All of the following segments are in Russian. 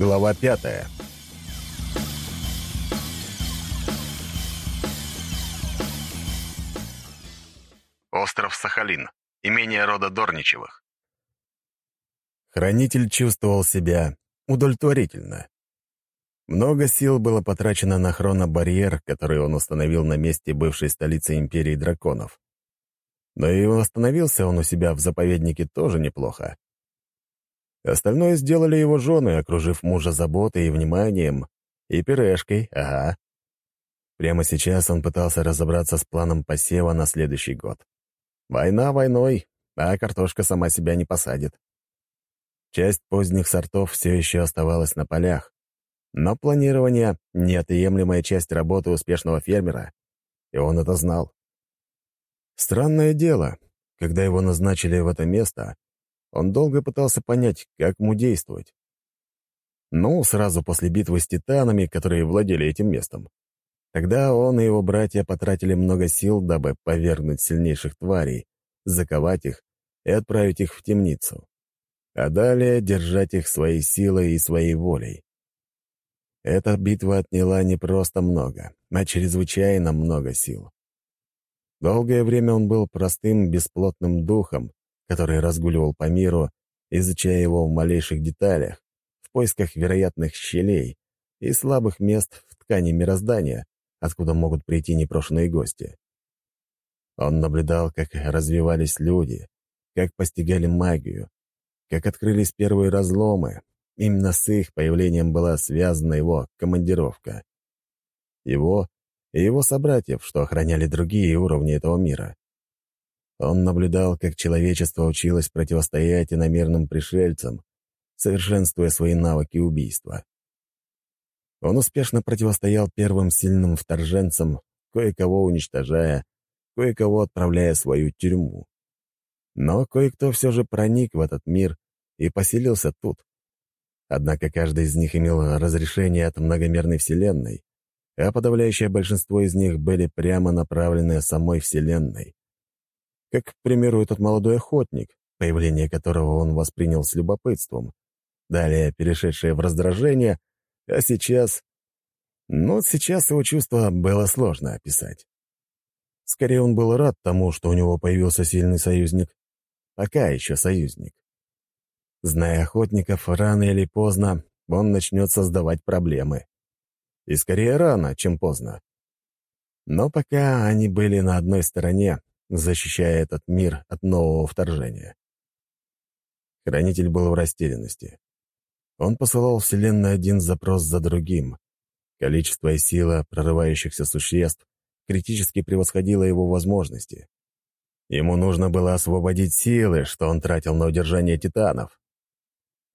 Глава пятая. Остров Сахалин. Имение рода Дорничевых. Хранитель чувствовал себя удовлетворительно. Много сил было потрачено на хронобарьер, который он установил на месте бывшей столицы Империи Драконов. Но и восстановился он у себя в заповеднике тоже неплохо. Остальное сделали его жены, окружив мужа заботой и вниманием, и пюрешкой, ага. Прямо сейчас он пытался разобраться с планом посева на следующий год. Война войной, а картошка сама себя не посадит. Часть поздних сортов все еще оставалась на полях, но планирование — неотъемлемая часть работы успешного фермера, и он это знал. Странное дело, когда его назначили в это место, он долго пытался понять, как ему действовать. Ну, сразу после битвы с титанами, которые владели этим местом. Тогда он и его братья потратили много сил, дабы повергнуть сильнейших тварей, заковать их и отправить их в темницу. А далее держать их своей силой и своей волей. Эта битва отняла не просто много, а чрезвычайно много сил. Долгое время он был простым бесплотным духом, который разгуливал по миру, изучая его в малейших деталях, в поисках вероятных щелей и слабых мест в ткани мироздания, откуда могут прийти непрошенные гости. Он наблюдал, как развивались люди, как постигали магию, как открылись первые разломы, Именно с их появлением была связана его командировка. Его и его собратьев, что охраняли другие уровни этого мира. Он наблюдал, как человечество училось противостоять иномерным пришельцам, совершенствуя свои навыки убийства. Он успешно противостоял первым сильным вторженцам, кое-кого уничтожая, кое-кого отправляя в свою тюрьму. Но кое-кто все же проник в этот мир и поселился тут. Однако каждый из них имел разрешение от многомерной Вселенной, а подавляющее большинство из них были прямо направлены самой Вселенной. Как, к примеру, этот молодой охотник, появление которого он воспринял с любопытством, далее перешедшее в раздражение, а сейчас... Ну, сейчас его чувство было сложно описать. Скорее, он был рад тому, что у него появился сильный союзник. Пока еще союзник. Зная охотников, рано или поздно он начнет создавать проблемы. И скорее рано, чем поздно. Но пока они были на одной стороне, защищая этот мир от нового вторжения. Хранитель был в растерянности. Он посылал Вселенной один запрос за другим. Количество и сила прорывающихся существ критически превосходило его возможности. Ему нужно было освободить силы, что он тратил на удержание титанов.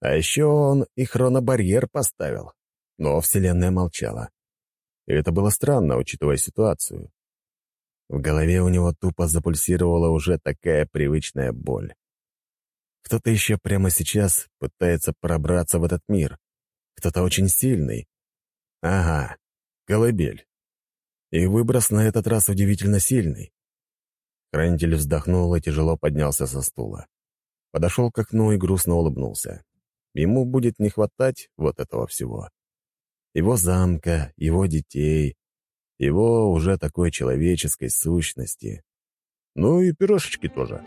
А еще он и хронобарьер поставил. Но Вселенная молчала. И это было странно, учитывая ситуацию. В голове у него тупо запульсировала уже такая привычная боль. Кто-то еще прямо сейчас пытается пробраться в этот мир. Кто-то очень сильный. Ага, колыбель. И выброс на этот раз удивительно сильный. Хранитель вздохнул и тяжело поднялся со стула. Подошел к окну и грустно улыбнулся. Ему будет не хватать вот этого всего. Его замка, его детей, его уже такой человеческой сущности. Ну и пирожечки тоже.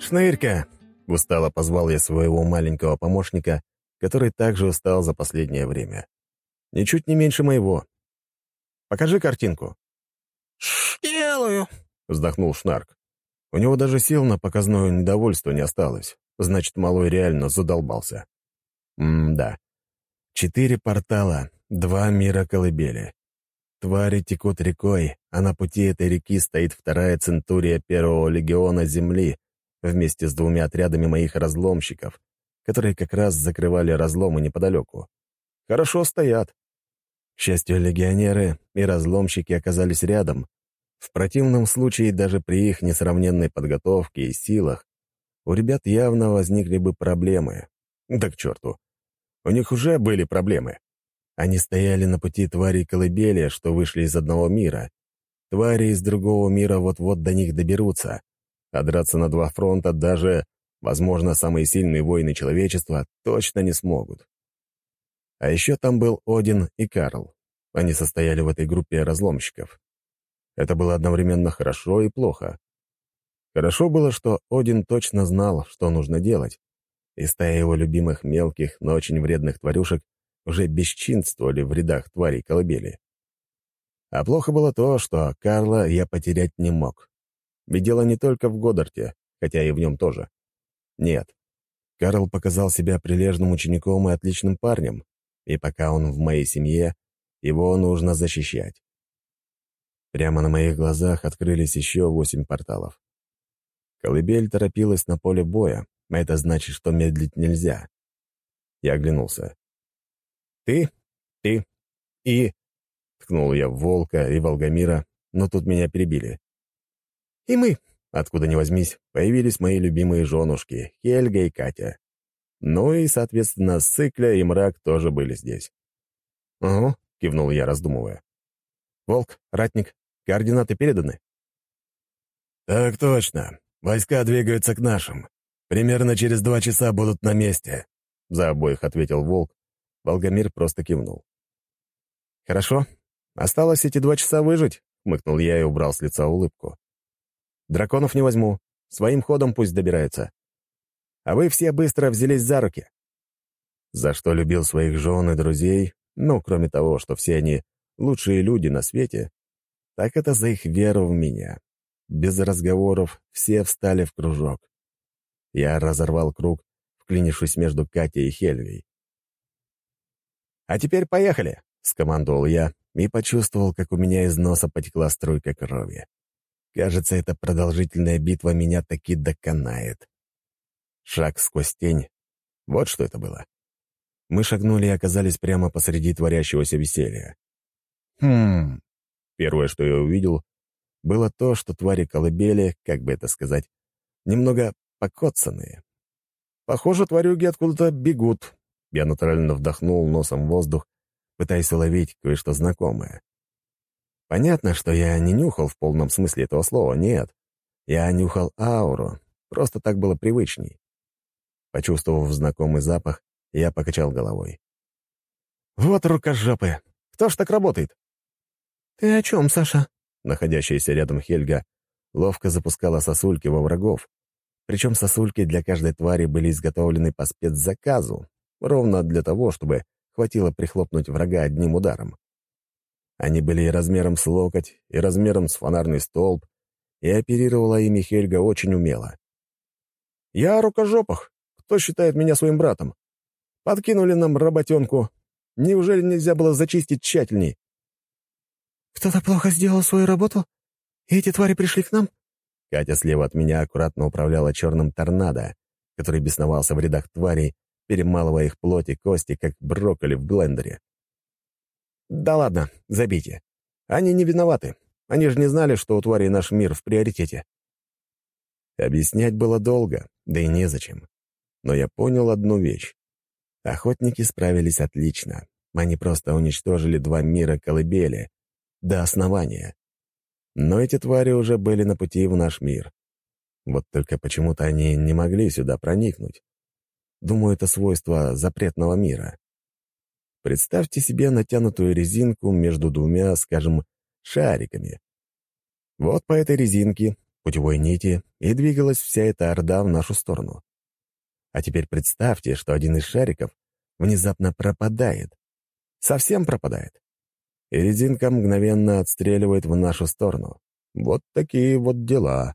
«Шнырька!» — устало позвал я своего маленького помощника, который также устал за последнее время. Ничуть не меньше моего. «Покажи картинку». «Делаю», — вздохнул Шнарк. У него даже сил на показное недовольство не осталось. Значит, малой реально задолбался. М-да. Четыре портала, два мира колыбели. Твари текут рекой, а на пути этой реки стоит вторая центурия первого легиона Земли вместе с двумя отрядами моих разломщиков, которые как раз закрывали разломы неподалеку. Хорошо стоят. К счастью, легионеры и разломщики оказались рядом, в противном случае, даже при их несравненной подготовке и силах, у ребят явно возникли бы проблемы. Да к черту. У них уже были проблемы. Они стояли на пути тварей колыбели, что вышли из одного мира. Твари из другого мира вот-вот до них доберутся. а драться на два фронта даже, возможно, самые сильные воины человечества точно не смогут. А еще там был Один и Карл. Они состояли в этой группе разломщиков. Это было одновременно хорошо и плохо. Хорошо было, что Один точно знал, что нужно делать, и стая его любимых мелких, но очень вредных тварюшек уже бесчинствовали в рядах тварей колыбели. А плохо было то, что Карла я потерять не мог. Ведь дело не только в Годдарте, хотя и в нем тоже. Нет. Карл показал себя прилежным учеником и отличным парнем, и пока он в моей семье, его нужно защищать. Прямо на моих глазах открылись еще восемь порталов. Колыбель торопилась на поле боя, а это значит, что медлить нельзя. Я оглянулся. «Ты, ты и...» — ткнул я Волка и Волгомира, но тут меня перебили. «И мы», откуда ни возьмись, появились мои любимые женушки, Хельга и Катя. Ну и, соответственно, Сыкля и Мрак тоже были здесь. «Угу», — кивнул я, раздумывая. «Волк, Ратник, координаты переданы?» «Так точно. Войска двигаются к нашим. Примерно через два часа будут на месте», — за обоих ответил Волк. Волгомир просто кивнул. «Хорошо. Осталось эти два часа выжить», — хмыкнул я и убрал с лица улыбку. «Драконов не возьму. Своим ходом пусть добираются. А вы все быстро взялись за руки». За что любил своих жен и друзей, ну, кроме того, что все они лучшие люди на свете, так это за их веру в меня. Без разговоров все встали в кружок. Я разорвал круг, вклинившись между Катей и Хельгой. «А теперь поехали!» — скомандовал я и почувствовал, как у меня из носа потекла струйка крови. Кажется, эта продолжительная битва меня таки доконает. Шаг сквозь тень. Вот что это было. Мы шагнули и оказались прямо посреди творящегося веселья. Хм. Первое, что я увидел, было то, что твари колыбели, как бы это сказать, немного покоцанные. Похоже, тварюги откуда-то бегут. Я натурально вдохнул носом воздух, пытаясь уловить кое-что знакомое. Понятно, что я не нюхал в полном смысле этого слова, нет. Я нюхал ауру, просто так было привычней. Почувствовав знакомый запах, я покачал головой. «Вот рукожопы! Кто ж так работает?» «Ты о чем, Саша?» Находящаяся рядом Хельга ловко запускала сосульки во врагов. Причем сосульки для каждой твари были изготовлены по спецзаказу, ровно для того, чтобы хватило прихлопнуть врага одним ударом. Они были и размером с локоть, и размером с фонарный столб, и оперировала ими Хельга очень умело. «Я о рукожопах. Кто считает меня своим братом? Подкинули нам работенку. Неужели нельзя было зачистить тщательней?» «Кто-то плохо сделал свою работу? И эти твари пришли к нам?» Катя слева от меня аккуратно управляла черным торнадо, который бесновался в рядах тварей, перемалывая их плоть и кости, как брокколи в блендере. «Да ладно, забейте. Они не виноваты. Они же не знали, что у тварей наш мир в приоритете». Объяснять было долго, да и незачем. Но я понял одну вещь. Охотники справились отлично. Они просто уничтожили два мира колыбели, до основания. Но эти твари уже были на пути в наш мир. Вот только почему-то они не могли сюда проникнуть. Думаю, это свойство запретного мира. Представьте себе натянутую резинку между двумя, скажем, шариками. Вот по этой резинке, путевой нити, и двигалась вся эта орда в нашу сторону. А теперь представьте, что один из шариков внезапно пропадает. Совсем пропадает и резинка мгновенно отстреливает в нашу сторону. Вот такие вот дела.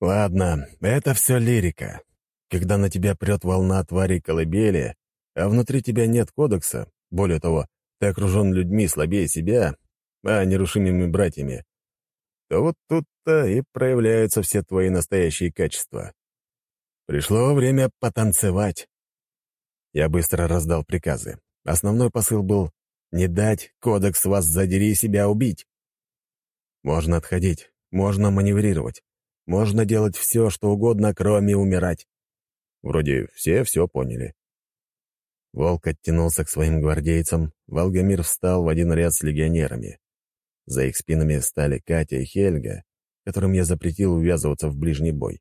Ладно, это все лирика. Когда на тебя прет волна тварей колыбели, а внутри тебя нет кодекса, более того, ты окружен людьми слабее себя, а нерушимыми братьями, то вот тут-то и проявляются все твои настоящие качества. Пришло время потанцевать. Я быстро раздал приказы. Основной посыл был не дать, кодекс вас задери себя убить. Можно отходить, можно маневрировать, можно делать все, что угодно, кроме умирать. Вроде все все поняли. Волк оттянулся к своим гвардейцам, Волгомир встал в один ряд с легионерами. За их спинами стали Катя и Хельга, которым я запретил ввязываться в ближний бой.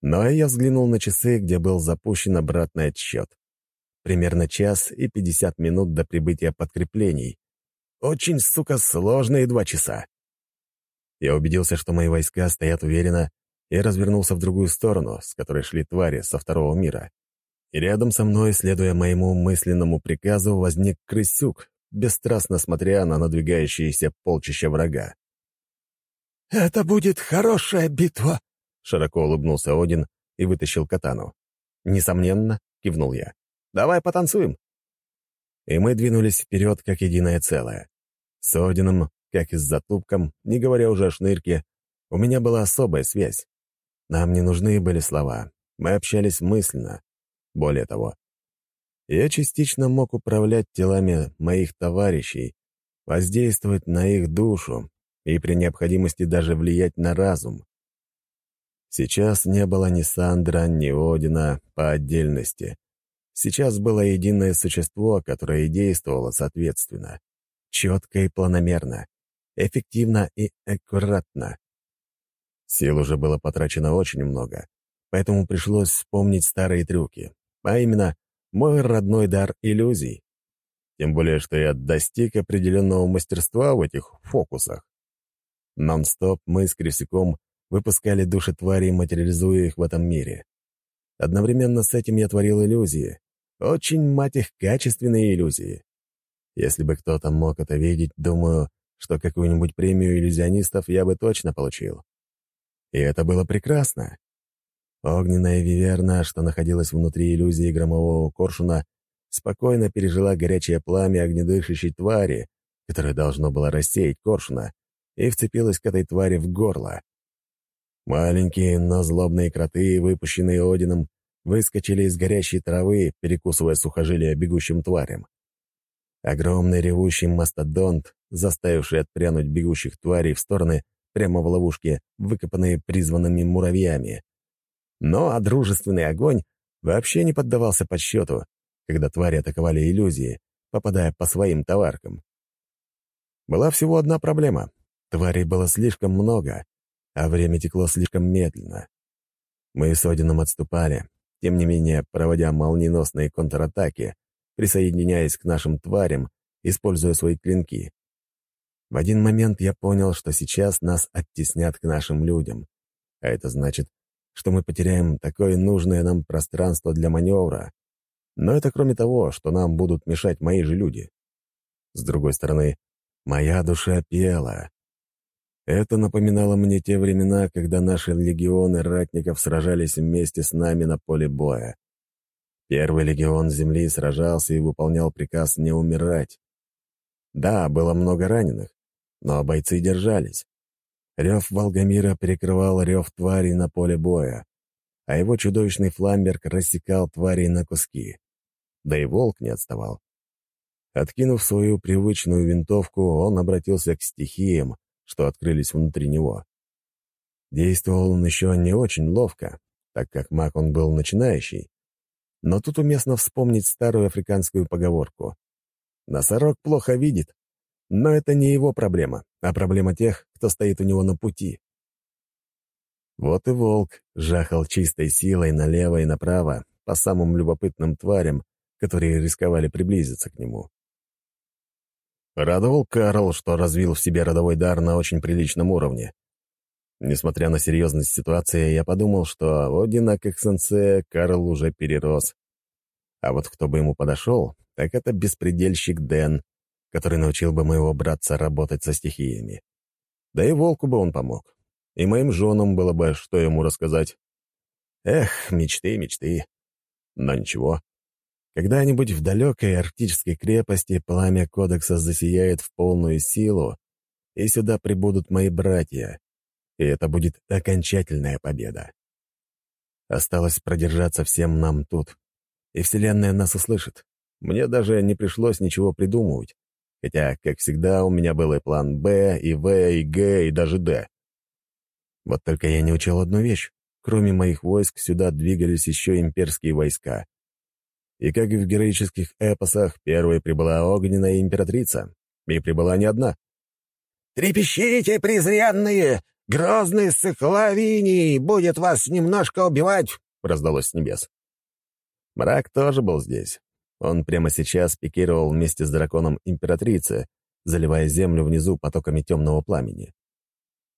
Но я взглянул на часы, где был запущен обратный отсчет. Примерно час и пятьдесят минут до прибытия подкреплений. Очень, сука, сложные два часа. Я убедился, что мои войска стоят уверенно, и развернулся в другую сторону, с которой шли твари со второго мира. И рядом со мной, следуя моему мысленному приказу, возник крысюк, бесстрастно смотря на надвигающееся полчища врага. «Это будет хорошая битва!» — широко улыбнулся Один и вытащил катану. «Несомненно», — кивнул я. «Давай потанцуем». И мы двинулись вперед, как единое целое. С Одином, как и с затупком, не говоря уже о шнырке, у меня была особая связь. Нам не нужны были слова. Мы общались мысленно. Более того, я частично мог управлять телами моих товарищей, воздействовать на их душу и при необходимости даже влиять на разум. Сейчас не было ни Сандра, ни Одина по отдельности. Сейчас было единое существо, которое действовало соответственно. Четко и планомерно, эффективно и аккуратно. Сил уже было потрачено очень много, поэтому пришлось вспомнить старые трюки, а именно мой родной дар иллюзий. Тем более, что я достиг определенного мастерства в этих фокусах. Нон-стоп мы с Крисяком выпускали души тварей, материализуя их в этом мире. Одновременно с этим я творил иллюзии. Очень, мать их, качественные иллюзии. Если бы кто-то мог это видеть, думаю, что какую-нибудь премию иллюзионистов я бы точно получил. И это было прекрасно. Огненная виверна, что находилась внутри иллюзии громового коршуна, спокойно пережила горячее пламя огнедышащей твари, которое должно было рассеять коршуна, и вцепилась к этой твари в горло. Маленькие, но злобные кроты, выпущенные Одином, выскочили из горящей травы, перекусывая сухожилия бегущим тварям. Огромный ревущий мастодонт, заставивший отпрянуть бегущих тварей в стороны, прямо в ловушке, выкопанные призванными муравьями. Но а дружественный огонь вообще не поддавался подсчету, когда твари атаковали иллюзии, попадая по своим товаркам. Была всего одна проблема. Тварей было слишком много, а время текло слишком медленно. Мы с Одином отступали, тем не менее, проводя молниеносные контратаки, присоединяясь к нашим тварям, используя свои клинки. В один момент я понял, что сейчас нас оттеснят к нашим людям, а это значит, что мы потеряем такое нужное нам пространство для маневра. Но это кроме того, что нам будут мешать мои же люди. С другой стороны, моя душа пела, это напоминало мне те времена, когда наши легионы ратников сражались вместе с нами на поле боя. Первый легион Земли сражался и выполнял приказ не умирать. Да, было много раненых, но бойцы держались. Рев Волгомира перекрывал рев тварей на поле боя, а его чудовищный фламберг рассекал тварей на куски. Да и волк не отставал. Откинув свою привычную винтовку, он обратился к стихиям, что открылись внутри него. Действовал он еще не очень ловко, так как маг он был начинающий. Но тут уместно вспомнить старую африканскую поговорку. «Носорог плохо видит, но это не его проблема, а проблема тех, кто стоит у него на пути». Вот и волк жахал чистой силой налево и направо по самым любопытным тварям, которые рисковали приблизиться к нему. Радовал Карл, что развил в себе родовой дар на очень приличном уровне. Несмотря на серьезность ситуации, я подумал, что Одина как сенсея Карл уже перерос. А вот кто бы ему подошел, так это беспредельщик Дэн, который научил бы моего братца работать со стихиями. Да и волку бы он помог. И моим женам было бы, что ему рассказать. Эх, мечты, мечты. Но ничего, когда-нибудь в далекой арктической крепости пламя кодекса засияет в полную силу, и сюда прибудут мои братья, и это будет окончательная победа. Осталось продержаться всем нам тут, и Вселенная нас услышит. Мне даже не пришлось ничего придумывать, хотя, как всегда, у меня был и план «Б», и «В», и «Г», и даже «Д». Вот только я не учел одну вещь. Кроме моих войск, сюда двигались еще имперские войска — и как и в героических эпосах, первой прибыла огненная императрица. И прибыла не одна. «Трепещите, презренные! «Грозный Сыкловиний будет вас немножко убивать!» — раздалось с небес. Мрак тоже был здесь. Он прямо сейчас пикировал вместе с драконом императрицы, заливая землю внизу потоками темного пламени.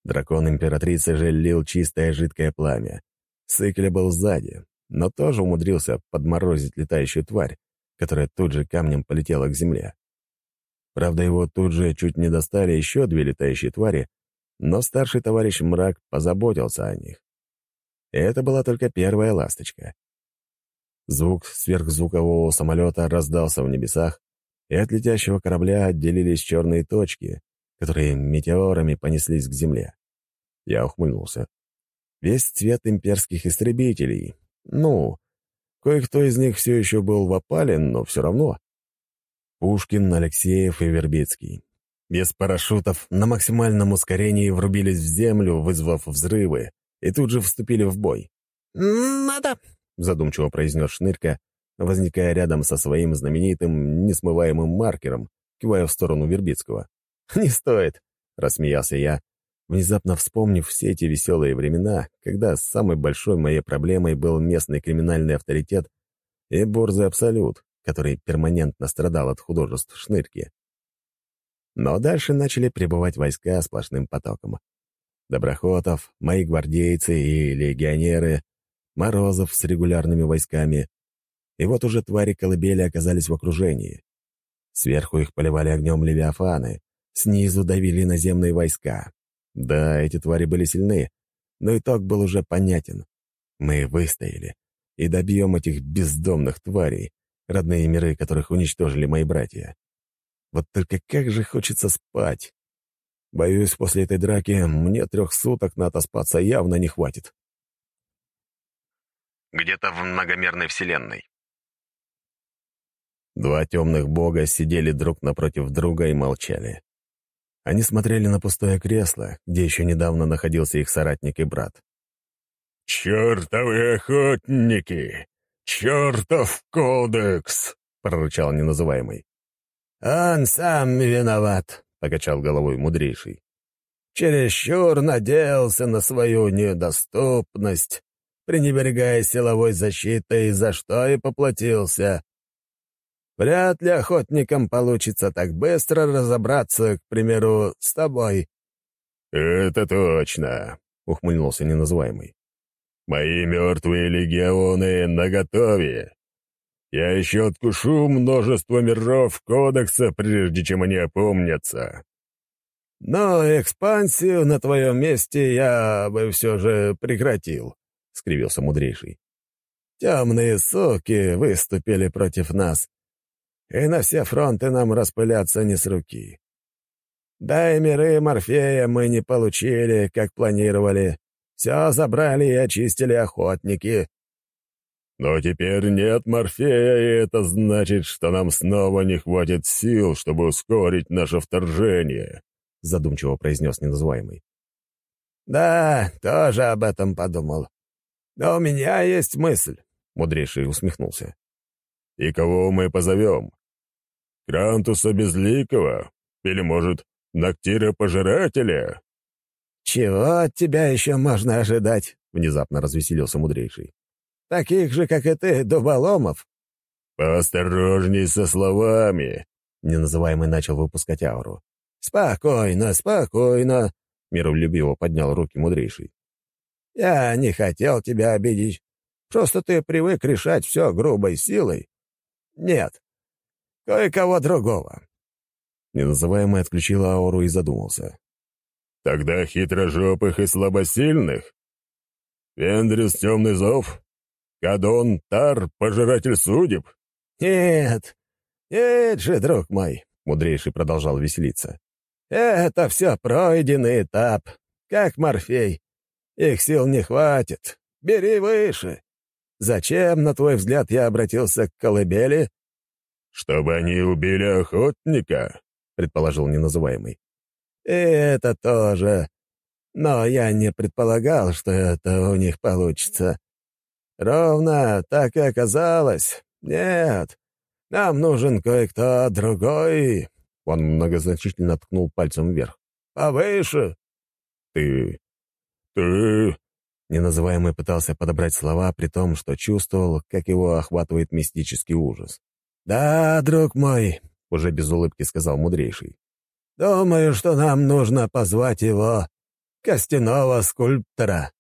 Дракон императрицы же лил чистое жидкое пламя. Сыкля был сзади, но тоже умудрился подморозить летающую тварь, которая тут же камнем полетела к земле. Правда, его тут же чуть не достали еще две летающие твари, но старший товарищ Мрак позаботился о них. Это была только первая ласточка. Звук сверхзвукового самолета раздался в небесах, и от летящего корабля отделились черные точки, которые метеорами понеслись к земле. Я ухмыльнулся. Весь цвет имперских истребителей. Ну, кое-кто из них все еще был в опале, но все равно. Пушкин, Алексеев и Вербицкий. Без парашютов на максимальном ускорении врубились в землю, вызвав взрывы, и тут же вступили в бой. «Надо!» — задумчиво произнес Шнырька, возникая рядом со своим знаменитым несмываемым маркером, кивая в сторону Вербицкого. «Не стоит», — рассмеялся я, внезапно вспомнив все эти веселые времена, когда самой большой моей проблемой был местный криминальный авторитет и борзый абсолют, который перманентно страдал от художеств Шнырки. Но дальше начали прибывать войска сплошным потоком. Доброхотов, мои гвардейцы и легионеры, Морозов с регулярными войсками. И вот уже твари колыбели оказались в окружении. Сверху их поливали огнем левиафаны, снизу давили наземные войска. Да, эти твари были сильны, но итог был уже понятен. Мы выстояли и добьем этих бездомных тварей, родные миры которых уничтожили мои братья. Вот только как же хочется спать. Боюсь, после этой драки мне трех суток на отоспаться явно не хватит. Где-то в многомерной вселенной. Два темных бога сидели друг напротив друга и молчали. Они смотрели на пустое кресло, где еще недавно находился их соратник и брат. «Чертовы охотники! Чертов кодекс!» — прорычал неназываемый. «Он сам виноват», — покачал головой мудрейший. «Чересчур надеялся на свою недоступность, пренебрегая силовой защитой, за что и поплатился. Вряд ли охотникам получится так быстро разобраться, к примеру, с тобой». «Это точно», — ухмыльнулся неназываемый. «Мои мертвые легионы наготове. Я еще откушу множество миров кодекса, прежде чем они опомнятся». «Но экспансию на твоем месте я бы все же прекратил», — скривился мудрейший. «Темные соки выступили против нас, и на все фронты нам распыляться не с руки. Да и миры Морфея мы не получили, как планировали. Все забрали и очистили охотники. Но теперь нет Морфея, и это значит, что нам снова не хватит сил, чтобы ускорить наше вторжение», — задумчиво произнес неназываемый. «Да, тоже об этом подумал. Но у меня есть мысль», — мудрейший усмехнулся. «И кого мы позовем? Крантуса Безликого? Или, может, Ноктира-пожирателя?» «Чего от тебя еще можно ожидать?» — внезапно развеселился мудрейший. «Таких же, как и ты, дуболомов». «Поосторожней со словами!» — неназываемый начал выпускать ауру. «Спокойно, спокойно!» — миролюбиво поднял руки мудрейший. «Я не хотел тебя обидеть. Просто ты привык решать все грубой силой. Нет, кое-кого другого». Неназываемый отключил ауру и задумался. «Тогда хитрожопых и слабосильных? Вендрис Темный Зов? Кадон Тар, Пожиратель Судеб?» «Нет, нет же, друг мой», — мудрейший продолжал веселиться. «Это все пройденный этап, как Морфей. Их сил не хватит. Бери выше. Зачем, на твой взгляд, я обратился к колыбели?» «Чтобы они убили охотника», — предположил неназываемый. «И это тоже. Но я не предполагал, что это у них получится. Ровно так и оказалось. Нет, нам нужен кое-кто другой». Он многозначительно ткнул пальцем вверх. «Повыше». «Ты «Ты...» Неназываемый пытался подобрать слова, при том, что чувствовал, как его охватывает мистический ужас. «Да, друг мой», — уже без улыбки сказал мудрейший. «Думаю, что нам нужно позвать его, костяного скульптора».